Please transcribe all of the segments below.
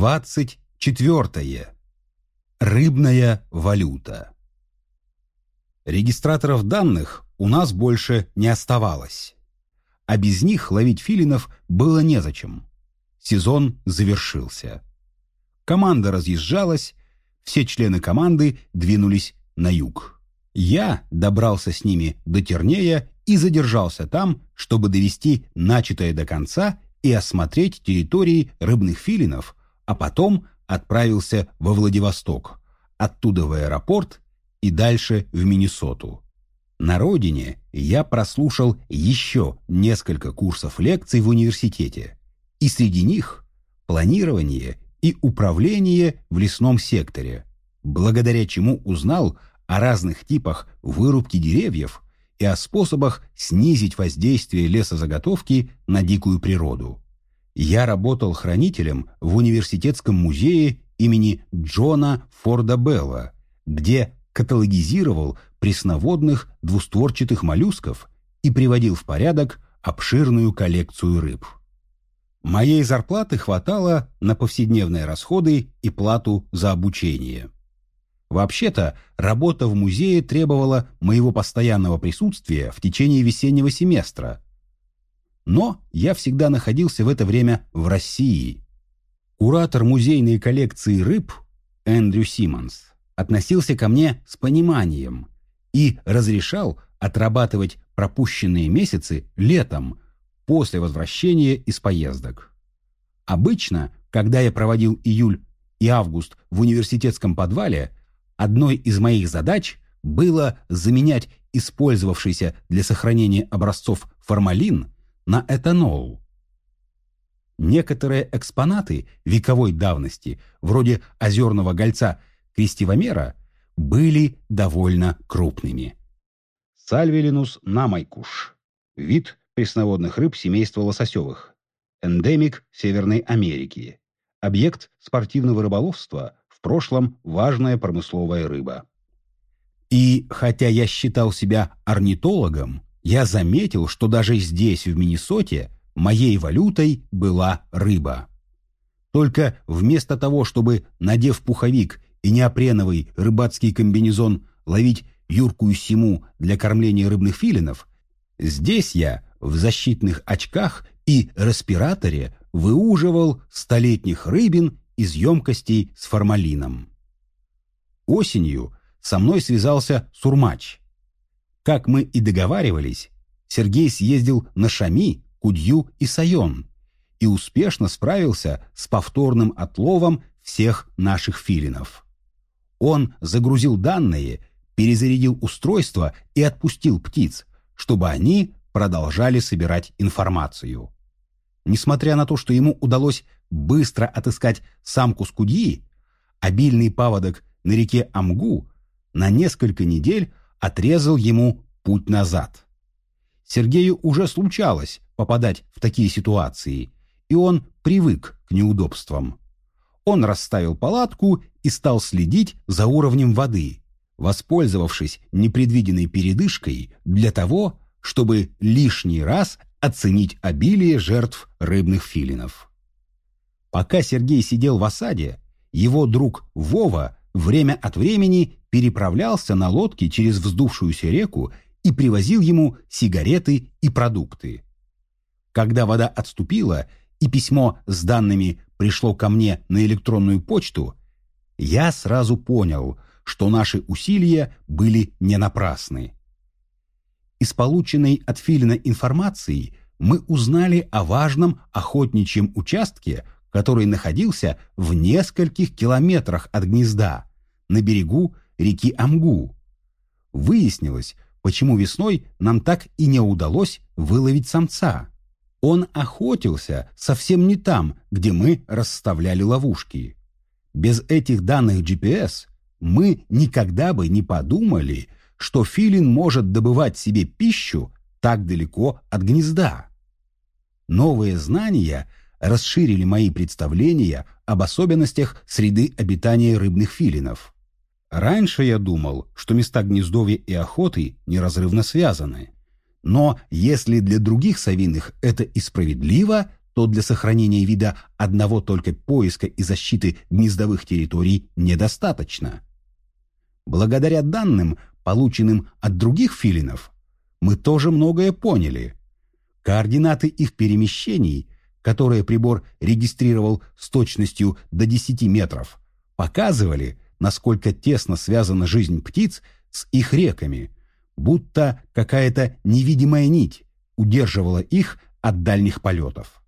24. Рыбная валюта. Регистраторов данных у нас больше не оставалось. А без них ловить филинов было незачем. Сезон завершился. Команда разъезжалась, все члены команды двинулись на юг. Я добрался с ними до Тернея и задержался там, чтобы довести начатое до конца и осмотреть территории рыбных филинов, а потом отправился во Владивосток, оттуда в аэропорт и дальше в Миннесоту. На родине я прослушал еще несколько курсов лекций в университете, и среди них планирование и управление в лесном секторе, благодаря чему узнал о разных типах вырубки деревьев и о способах снизить воздействие лесозаготовки на дикую природу. Я работал хранителем в университетском музее имени Джона Форда Белла, где каталогизировал пресноводных двустворчатых моллюсков и приводил в порядок обширную коллекцию рыб. Моей зарплаты хватало на повседневные расходы и плату за обучение. Вообще-то, работа в музее требовала моего постоянного присутствия в течение весеннего семестра. Но я всегда находился в это время в России. Куратор музейной коллекции рыб Эндрю Симмонс относился ко мне с пониманием и разрешал отрабатывать пропущенные месяцы летом после возвращения из поездок. Обычно, когда я проводил июль и август в университетском подвале, Одной из моих задач было заменять использовавшийся для сохранения образцов формалин на этанол. Некоторые экспонаты вековой давности, вроде озерного гольца крестивомера, были довольно крупными. Сальвелинус намайкуш. Вид пресноводных рыб семейства лососевых. Эндемик Северной Америки. Объект спортивного рыболовства – в прошлом важная промысловая рыба. И хотя я считал себя орнитологом, я заметил, что даже здесь, в Миннесоте, моей валютой была рыба. Только вместо того, чтобы, надев пуховик и неопреновый рыбацкий комбинезон, ловить юркую симу для кормления рыбных филинов, здесь я в защитных очках и респираторе выуживал столетних рыбин из емкостей с формалином. Осенью со мной связался Сурмач. Как мы и договаривались, Сергей съездил на Шами, Кудью и Сайон и успешно справился с повторным отловом всех наших филинов. Он загрузил данные, перезарядил устройство и отпустил птиц, чтобы они продолжали собирать информацию. Несмотря на то, что ему удалось быстро отыскать самку скудьи, обильный паводок на реке Амгу на несколько недель отрезал ему путь назад. Сергею уже случалось попадать в такие ситуации, и он привык к неудобствам. Он расставил палатку и стал следить за уровнем воды, воспользовавшись непредвиденной передышкой для того, чтобы лишний раз оценить обилие жертв рыбных филинов. Пока Сергей сидел в осаде, его друг Вова время от времени переправлялся на лодке через вздувшуюся реку и привозил ему сигареты и продукты. Когда вода отступила и письмо с данными пришло ко мне на электронную почту, я сразу понял, что наши усилия были не напрасны. Из полученной от Филина информации мы узнали о важном охотничьем участке, который находился в нескольких километрах от гнезда, на берегу реки Амгу. Выяснилось, почему весной нам так и не удалось выловить самца. Он охотился совсем не там, где мы расставляли ловушки. Без этих данных GPS мы никогда бы не подумали, что филин может добывать себе пищу так далеко от гнезда. Новые знания расширили мои представления об особенностях среды обитания рыбных филинов. Раньше я думал, что места гнездовья и охоты неразрывно связаны. Но если для других совиных это и справедливо, то для сохранения вида одного только поиска и защиты гнездовых территорий недостаточно. Благодаря данным, полученным от других филинов, мы тоже многое поняли. Координаты их перемещений, которые прибор регистрировал с точностью до 10 метров, показывали, насколько тесно связана жизнь птиц с их реками, будто какая-то невидимая нить удерживала их от дальних полетов.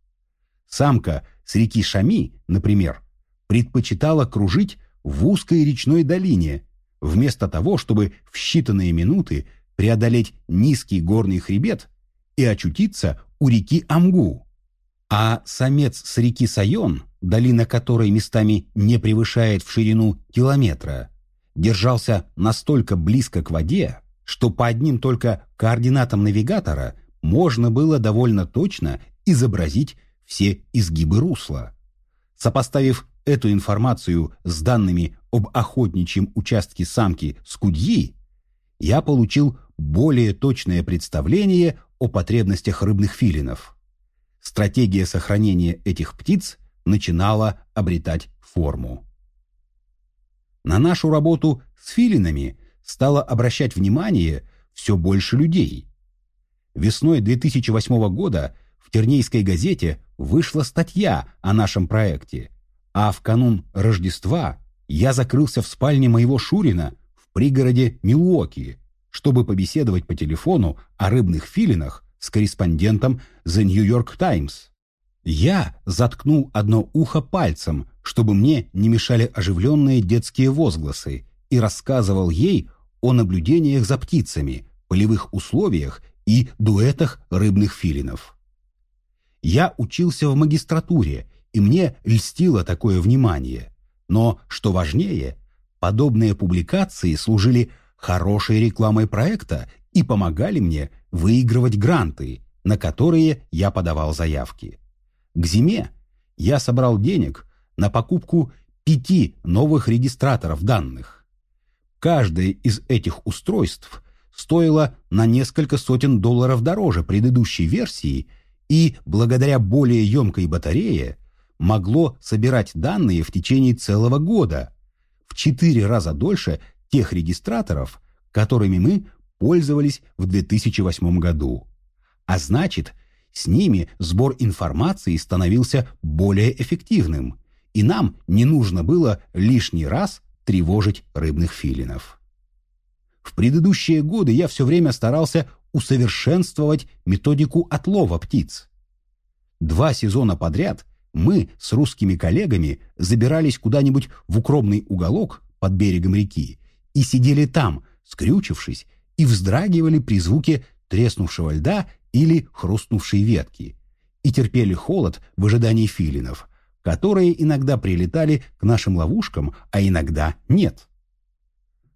Самка с реки Шами, например, предпочитала кружить в узкой речной долине, вместо того, чтобы в считанные минуты преодолеть низкий горный хребет и очутиться у реки Амгу. А самец с реки Сайон, долина которой местами не превышает в ширину километра, держался настолько близко к воде, что по одним только координатам навигатора можно было довольно точно изобразить все изгибы русла. Сопоставив эту информацию с данными об охотничьем участке самки Скудьи, я получил более точное представление о потребностях рыбных филинов. Стратегия сохранения этих птиц начинала обретать форму. На нашу работу с филинами стало обращать внимание все больше людей. Весной 2008 года в Тернейской газете вышла статья о нашем проекте, а в канун Рождества я закрылся в спальне моего Шурина в пригороде Милуоки, чтобы побеседовать по телефону о рыбных филинах с корреспондентом The New York Times. Я заткнул одно ухо пальцем, чтобы мне не мешали оживленные детские возгласы, и рассказывал ей о наблюдениях за птицами, полевых условиях и дуэтах рыбных филинов. Я учился в магистратуре, и мне льстило такое внимание. Но, что важнее, подобные публикации служили хорошей рекламой проекта и помогали мне выигрывать гранты, на которые я подавал заявки. К зиме я собрал денег на покупку пяти новых регистраторов данных. Каждое из этих устройств стоило на несколько сотен долларов дороже предыдущей версии и, благодаря более емкой батарее, могло собирать данные в течение целого года, в четыре раза дольше тех регистраторов, которыми мы пользовались в 2008 году. А значит, с ними сбор информации становился более эффективным, и нам не нужно было лишний раз тревожить рыбных филинов. В предыдущие годы я все время старался усовершенствовать методику отлова птиц. Два сезона подряд мы с русскими коллегами забирались куда-нибудь в укромный уголок под берегом реки и сидели там, скрючившись, и вздрагивали при звуке треснувшего льда или хрустнувшей ветки, и терпели холод в ожидании филинов, которые иногда прилетали к нашим ловушкам, а иногда нет.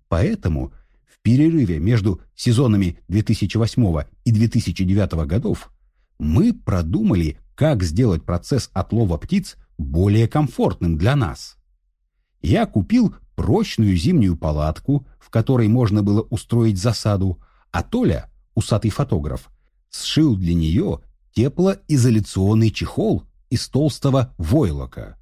Поэтому в перерыве между сезонами 2008 и 2009 годов мы продумали, как сделать процесс отлова птиц более комфортным для нас. Я купил прочную зимнюю палатку, в которой можно было устроить засаду, а Толя, усатый фотограф, сшил для нее теплоизоляционный чехол из толстого войлока.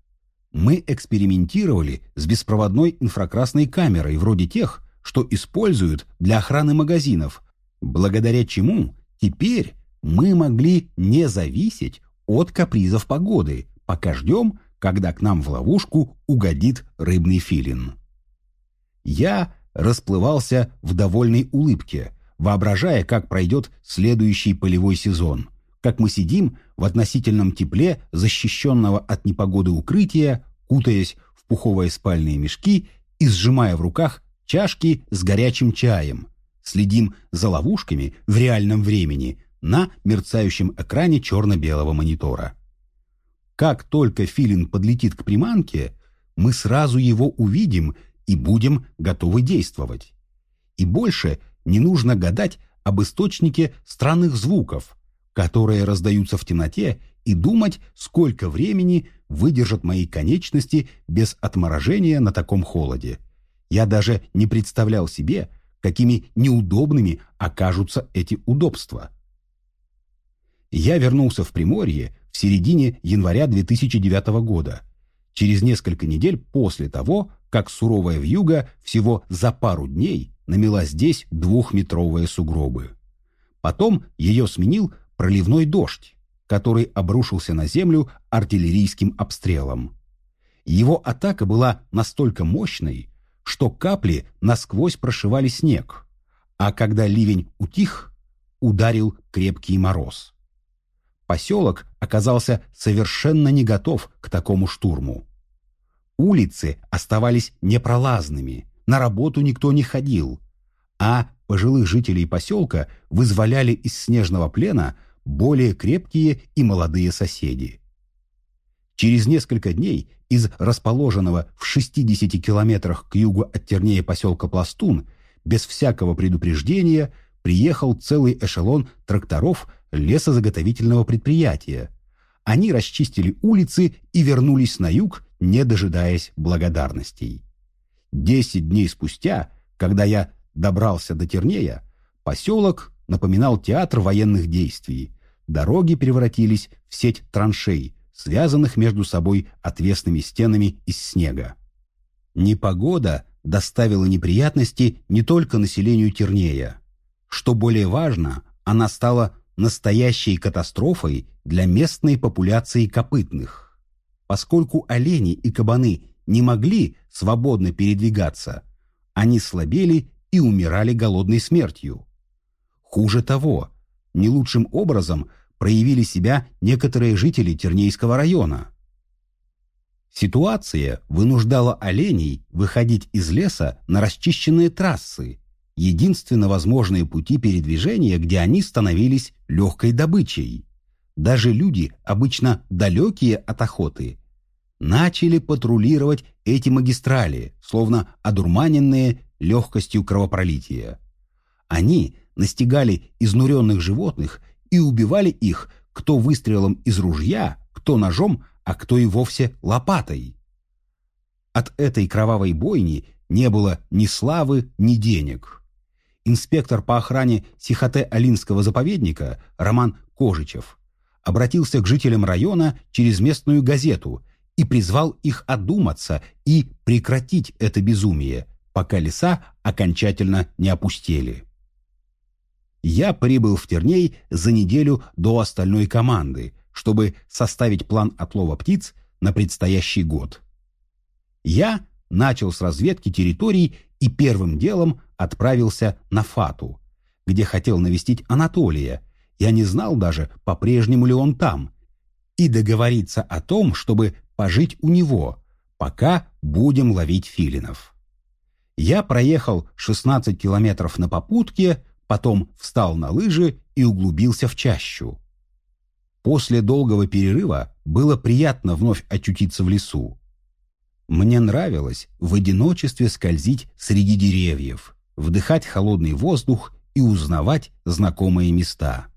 Мы экспериментировали с беспроводной инфракрасной камерой вроде тех, что используют для охраны магазинов, благодаря чему теперь мы могли не зависеть от капризов погоды, пока ждем, когда к нам в ловушку угодит рыбный филин. Я расплывался в довольной улыбке, воображая, как пройдет следующий полевой сезон, как мы сидим в относительном тепле защищенного от непогоды укрытия, кутаясь в пуховые спальные мешки и сжимая в руках чашки с горячим чаем, следим за ловушками в реальном времени на мерцающем экране черно-белого монитора. Как только филин подлетит к приманке, мы сразу его увидим и будем готовы действовать. И больше не нужно гадать об источнике странных звуков, которые раздаются в темноте, и думать, сколько времени выдержат мои конечности без отморожения на таком холоде. Я даже не представлял себе, какими неудобными окажутся эти удобства. Я вернулся в Приморье в середине января 2009 года, через несколько недель после того, как суровая вьюга всего за пару дней намела здесь двухметровые сугробы. Потом ее сменил проливной дождь, который обрушился на землю артиллерийским обстрелом. Его атака была настолько мощной, что капли насквозь прошивали снег, а когда ливень утих, ударил крепкий мороз. Поселок оказался совершенно не готов к такому штурму. Улицы оставались непролазными, на работу никто не ходил, а пожилых жителей поселка вызволяли из снежного плена более крепкие и молодые соседи. Через несколько дней из расположенного в 60 километрах к югу от Тернея поселка Пластун без всякого предупреждения приехал целый эшелон тракторов лесозаготовительного предприятия. Они расчистили улицы и вернулись на юг, не дожидаясь благодарностей. Десять дней спустя, когда я добрался до Тернея, поселок напоминал театр военных действий. Дороги превратились в сеть траншей, связанных между собой отвесными стенами из снега. Непогода доставила неприятности не только населению Тернея. Что более важно, она стала настоящей катастрофой для местной популяции копытных. Поскольку олени и кабаны не могли свободно передвигаться, они слабели и умирали голодной смертью. Хуже того, не лучшим образом проявили себя некоторые жители Тернейского района. Ситуация вынуждала оленей выходить из леса на расчищенные трассы, единственно возможные пути передвижения, где они становились легкой добычей. Даже люди, обычно далекие от охоты, начали патрулировать эти магистрали, словно одурманенные легкостью кровопролития. Они настигали изнуренных животных и убивали их кто выстрелом из ружья, кто ножом, а кто и вовсе лопатой. От этой кровавой бойни не было ни славы, ни денег. Инспектор по охране Сихоте-Алинского заповедника Роман Кожичев обратился к жителям района через местную газету и призвал их одуматься и прекратить это безумие, пока леса окончательно не опустели. Я прибыл в Терней за неделю до остальной команды, чтобы составить план отлова птиц на предстоящий год. Я начал с разведки территорий и первым делом отправился на Фату, где хотел навестить Анатолия. Я не знал даже, по-прежнему ли он там, и договориться о том, чтобы пожить у него, пока будем ловить филинов. Я проехал 16 километров на попутке, потом встал на лыжи и углубился в чащу. После долгого перерыва было приятно вновь очутиться в лесу. Мне нравилось в одиночестве скользить среди деревьев, вдыхать холодный воздух и узнавать знакомые места.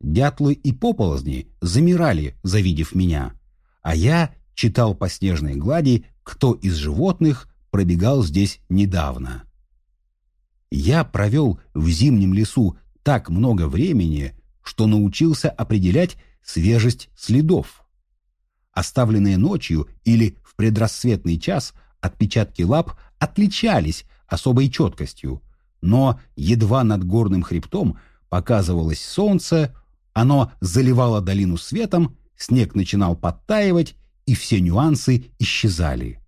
Дятлы и пополозни замирали, завидев меня, а я читал по снежной глади, кто из животных пробегал здесь недавно. Я провел в зимнем лесу так много времени, что научился определять свежесть следов. Оставленные ночью или в предрассветный час отпечатки лап отличались особой четкостью, но едва над горным хребтом показывалось солнце, оно заливало долину светом, снег начинал подтаивать, и все нюансы исчезали.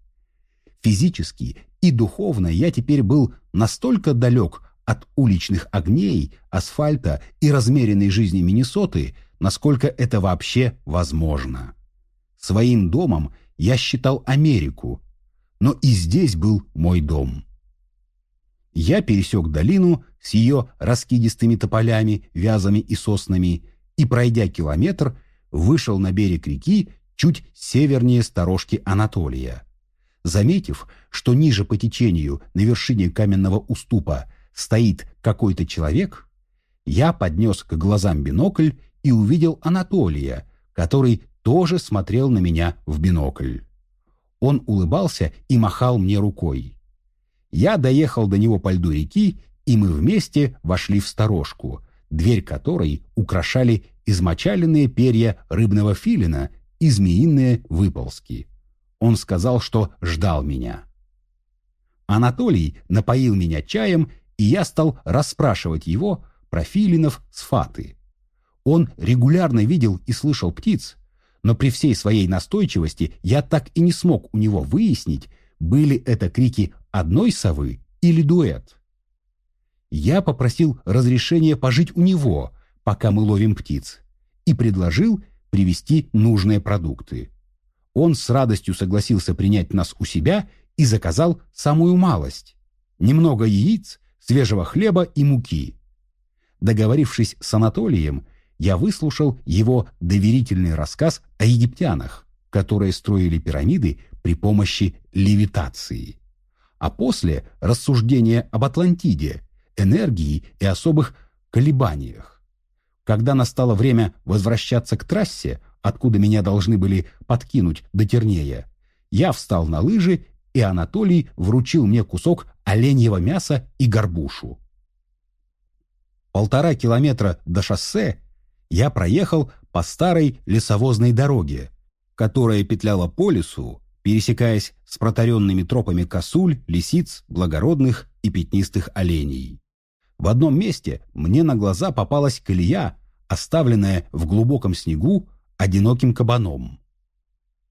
Физически и духовно я теперь был настолько далек от уличных огней, асфальта и размеренной жизни Миннесоты, насколько это вообще возможно. Своим домом я считал Америку, но и здесь был мой дом. Я пересек долину с ее раскидистыми тополями, вязами и соснами и, пройдя километр, вышел на берег реки чуть севернее сторожки Анатолия. Заметив, что ниже по течению на вершине каменного уступа стоит какой-то человек, я поднес к глазам бинокль и увидел Анатолия, который тоже смотрел на меня в бинокль. Он улыбался и махал мне рукой. Я доехал до него по льду реки, и мы вместе вошли в сторожку, дверь которой украшали измочаленные перья рыбного филина и змеиные выползки. Он сказал, что ждал меня. Анатолий напоил меня чаем, и я стал расспрашивать его про филинов с фаты. Он регулярно видел и слышал птиц, но при всей своей настойчивости я так и не смог у него выяснить, были это крики одной совы или дуэт. Я попросил разрешения пожить у него, пока мы ловим птиц, и предложил привезти нужные продукты. Он с радостью согласился принять нас у себя и заказал самую малость – немного яиц, свежего хлеба и муки. Договорившись с Анатолием, я выслушал его доверительный рассказ о египтянах, которые строили пирамиды при помощи левитации. А после рассуждения об Атлантиде, энергии и особых колебаниях. Когда настало время возвращаться к трассе, откуда меня должны были подкинуть до Тернея, я встал на лыжи, и Анатолий вручил мне кусок оленьего мяса и горбушу. Полтора километра до шоссе я проехал по старой лесовозной дороге, которая петляла по лесу, пересекаясь с протаренными тропами косуль, лисиц, благородных и пятнистых оленей. В одном месте мне на глаза попалась колея, оставленная в глубоком снегу одиноким кабаном.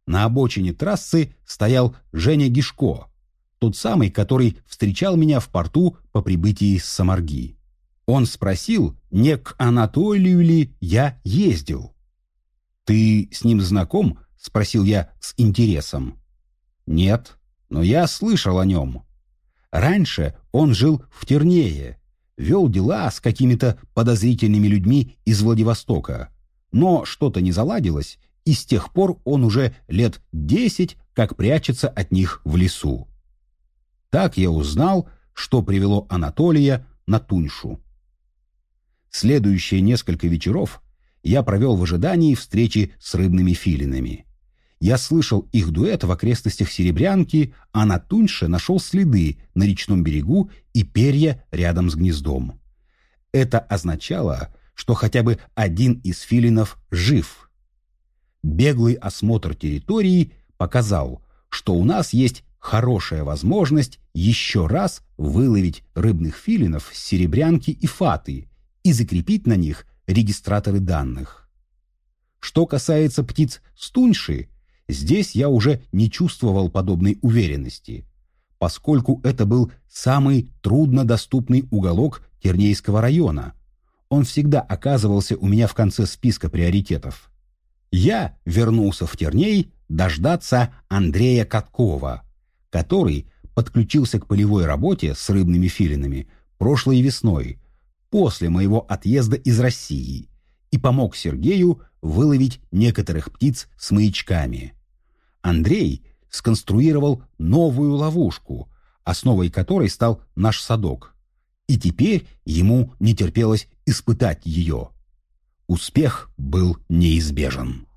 На обочине трассы стоял Женя Гишко, тот самый, который встречал меня в порту по прибытии с Самарги. Он спросил, не к Анатолию ли я ездил. «Ты с ним знаком?» — спросил я с интересом. «Нет, но я слышал о нем. Раньше он жил в Тернее, вел дела с какими-то подозрительными людьми из Владивостока. Но что-то не заладилось, и с тех пор он уже лет десять как прячется от них в лесу. Так я узнал, что привело Анатолия на Туньшу. Следующие несколько вечеров я провел в ожидании встречи с рыбными филинами. Я слышал их дуэт в окрестностях Серебрянки, а на Туньше нашел следы на речном берегу и перья рядом с гнездом. Это означало, что хотя бы один из филинов жив. Беглый осмотр территории показал, что у нас есть хорошая возможность еще раз выловить рыбных филинов с Серебрянки и Фаты и закрепить на них регистраторы данных. Что касается птиц стуньши, здесь я уже не чувствовал подобной уверенности, поскольку это был самый труднодоступный уголок Тернейского района. Он всегда оказывался у меня в конце списка приоритетов. Я вернулся в Терней дождаться Андрея Каткова, который подключился к полевой работе с рыбными филинами прошлой весной после моего отъезда из России и помог Сергею выловить некоторых птиц с маячками. Андрей сконструировал новую ловушку, основой которой стал наш садок. И теперь ему не терпелось испытать ее. Успех был неизбежен.